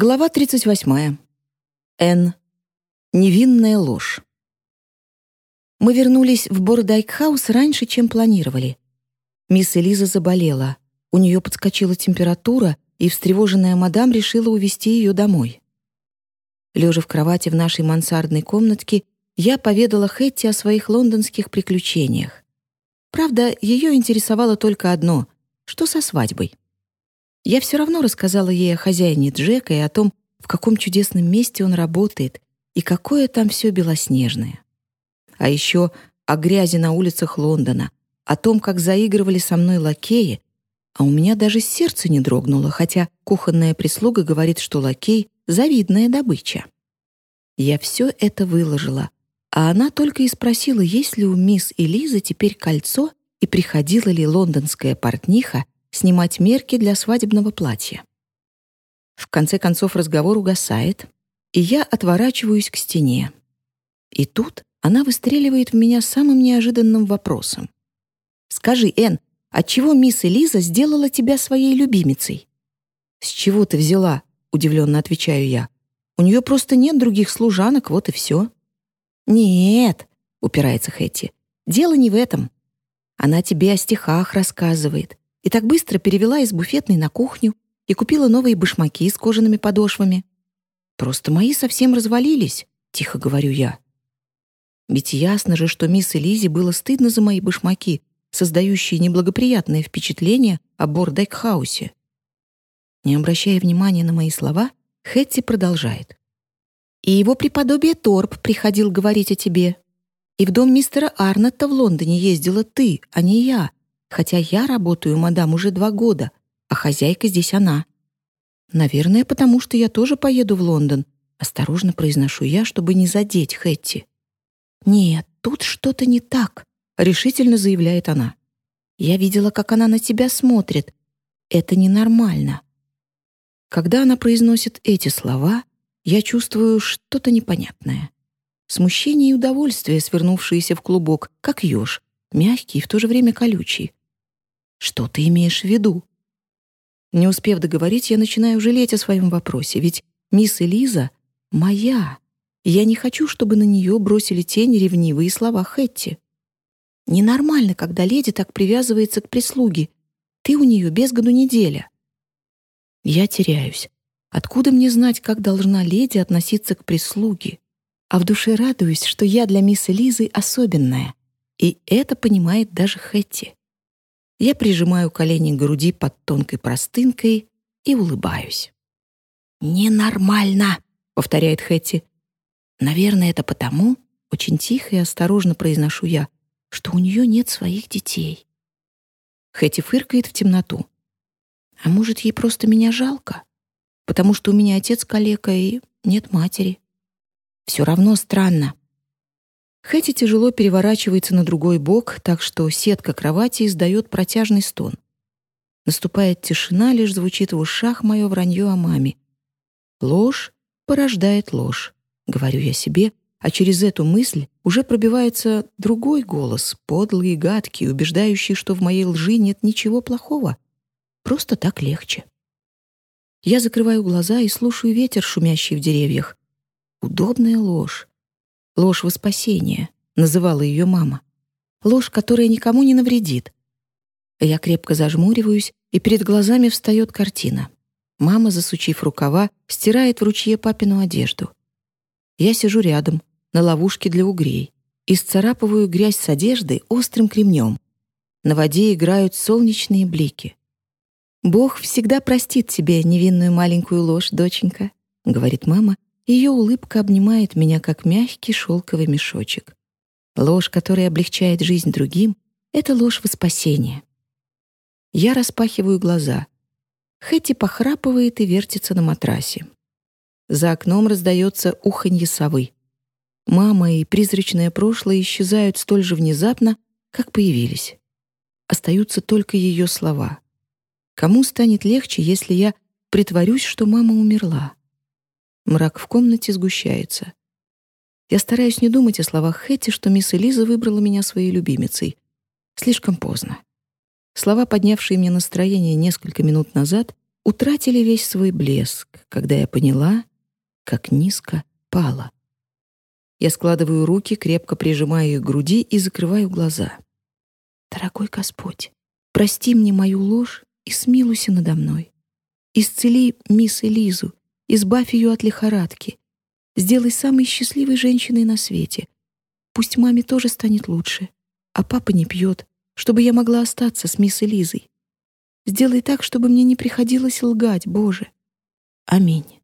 Глава 38. Н. Невинная ложь. Мы вернулись в Бордайкхаус раньше, чем планировали. Мисс Элиза заболела. У нее подскочила температура, и встревоженная мадам решила увезти ее домой. Лежа в кровати в нашей мансардной комнатке, я поведала Хэтти о своих лондонских приключениях. Правда, ее интересовало только одно — что со свадьбой. Я все равно рассказала ей о хозяине Джека и о том, в каком чудесном месте он работает и какое там все белоснежное. А еще о грязи на улицах Лондона, о том, как заигрывали со мной лакеи, а у меня даже сердце не дрогнуло, хотя кухонная прислуга говорит, что лакей — завидная добыча. Я все это выложила, а она только и спросила, есть ли у мисс Элизы теперь кольцо и приходила ли лондонская портниха снимать мерки для свадебного платья. В конце концов разговор угасает, и я отворачиваюсь к стене. И тут она выстреливает в меня самым неожиданным вопросом. «Скажи, Энн, отчего мисс Элиза сделала тебя своей любимицей?» «С чего ты взяла?» — удивленно отвечаю я. «У нее просто нет других служанок, вот и все». «Нет», — упирается Хэти, — «дело не в этом. Она тебе о стихах рассказывает, и так быстро перевела из буфетной на кухню и купила новые башмаки с кожаными подошвами. «Просто мои совсем развалились», — тихо говорю я. Ведь ясно же, что мисс Элизе было стыдно за мои башмаки, создающие неблагоприятное впечатление о Бордекхаусе. Не обращая внимания на мои слова, Хэтти продолжает. «И его преподобие Торп приходил говорить о тебе. И в дом мистера Арнотта в Лондоне ездила ты, а не я, хотя я работаю, мадам, уже два года, а хозяйка здесь она. Наверное, потому что я тоже поеду в Лондон, осторожно произношу я, чтобы не задеть Хэтти. Нет, тут что-то не так, решительно заявляет она. Я видела, как она на тебя смотрит. Это ненормально. Когда она произносит эти слова, я чувствую что-то непонятное. Смущение и удовольствие, свернувшиеся в клубок, как еж, мягкий и в то же время колючий. Что ты имеешь в виду? Не успев договорить, я начинаю жалеть о своем вопросе, ведь мисс Элиза моя. Я не хочу, чтобы на нее бросили тень ревнивые слова Хэтти. Ненормально, когда леди так привязывается к прислуге. Ты у нее без году неделя. Я теряюсь. Откуда мне знать, как должна леди относиться к прислуге? А в душе радуюсь, что я для мисс Элизы особенная. И это понимает даже Хэтти. Я прижимаю колени к груди под тонкой простынкой и улыбаюсь. «Ненормально», — повторяет Хэтти. «Наверное, это потому, — очень тихо и осторожно произношу я, — что у нее нет своих детей». Хэти фыркает в темноту. «А может, ей просто меня жалко? Потому что у меня отец калека и нет матери. Все равно странно. Хэти тяжело переворачивается на другой бок, так что сетка кровати издает протяжный стон. Наступает тишина, лишь звучит в ушах мое вранье о маме. Ложь порождает ложь, говорю я себе, а через эту мысль уже пробивается другой голос, подлый и гадкий, убеждающий, что в моей лжи нет ничего плохого. Просто так легче. Я закрываю глаза и слушаю ветер, шумящий в деревьях. Удобная ложь. Ложь во спасение, называла ее мама. Ложь, которая никому не навредит. Я крепко зажмуриваюсь, и перед глазами встает картина. Мама, засучив рукава, стирает в ручье папину одежду. Я сижу рядом, на ловушке для угрей, и сцарапываю грязь с одежды острым кремнем. На воде играют солнечные блики. «Бог всегда простит тебе невинную маленькую ложь, доченька», — говорит мама ее улыбка обнимает меня, как мягкий шелковый мешочек. Ложь, которая облегчает жизнь другим, — это ложь во спасение. Я распахиваю глаза. Хэти похрапывает и вертится на матрасе. За окном раздается уханье совы. Мама и призрачное прошлое исчезают столь же внезапно, как появились. Остаются только ее слова. Кому станет легче, если я притворюсь, что мама умерла? Мрак в комнате сгущается. Я стараюсь не думать о словах Хэти, что мисс Элиза выбрала меня своей любимицей. Слишком поздно. Слова, поднявшие мне настроение несколько минут назад, утратили весь свой блеск, когда я поняла, как низко пала. Я складываю руки, крепко прижимаю их к груди и закрываю глаза. Дорогой Господь, прости мне мою ложь и смилуйся надо мной. Исцели мисс Элизу, избавь ее от лихорадки. Сделай самой счастливой женщиной на свете. Пусть маме тоже станет лучше, а папа не пьет, чтобы я могла остаться с мисс Элизой. Сделай так, чтобы мне не приходилось лгать, Боже. Аминь.